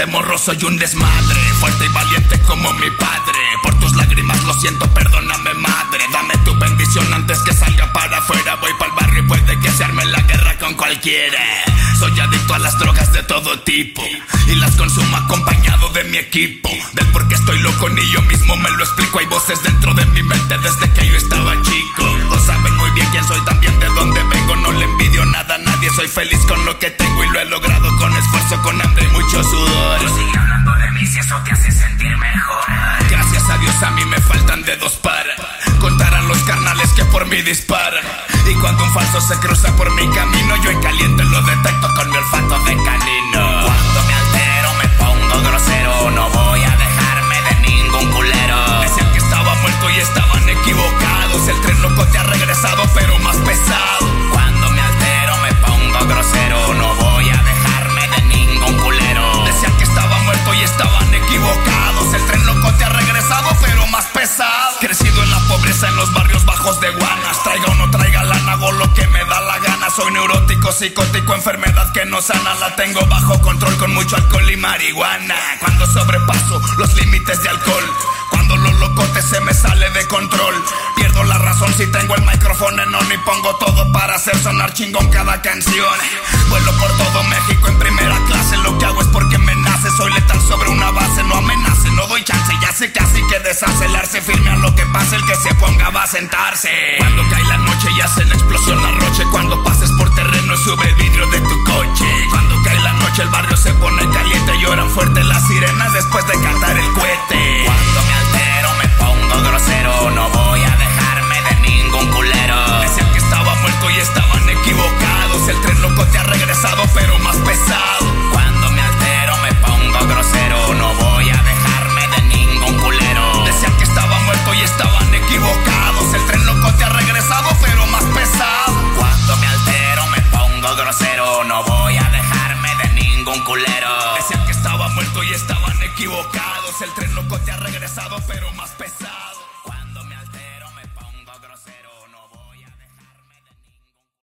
desde morro soy un desmadre. Fuerte y valiente como mi padre. Por tus lágrimas lo siento, perdóname madre. Dame tu bendición antes que salga para afuera. Voy para el barrio y puede que se arme la guerra con cualquiera. Soy adicto a las drogas de todo tipo. Y las consumo acompañado de mi equipo. Del por qué estoy loco ni yo mismo me lo explico. Hay voces dentro de mi mente desde que yo estaba chico. Todos saben muy bien quién soy, también de dónde vengo. No le envidio nada a nadie, soy feliz con lo que tengo Y lo he logrado con esfuerzo, con hambre y mucho sudor disparan. Y cuando un falso se cruza por mi camino, yo en caliente lo detecto Soy neurótico, psicótico, enfermedad que no sana. La tengo bajo control con mucho alcohol y marihuana. Cuando sobrepaso los límites de alcohol. Cuando los locotes se me sale de control. Pierdo la razón si tengo el micrófono en on y pongo todo para hacer sonar chingón cada canción. Vuelo por todo México en primera clase. Lo que hago es porque me nace. Soy letal sobre una base, no amenace, no doy chance. Ya sé casi que desacelarse. Firme a lo que pase, el que se ponga va a sentarse. Cuando cae la noche y hacen explosión la roche. Cuando sube el vidrio de tu coche. Cuando cae la noche el barrio se pone caliente. Lloran fuerte las sirenas de no voy a dejarme de ningún culero. Decían que estaba muerto y estaban equivocados. El tren loco te ha regresado, pero más pesado.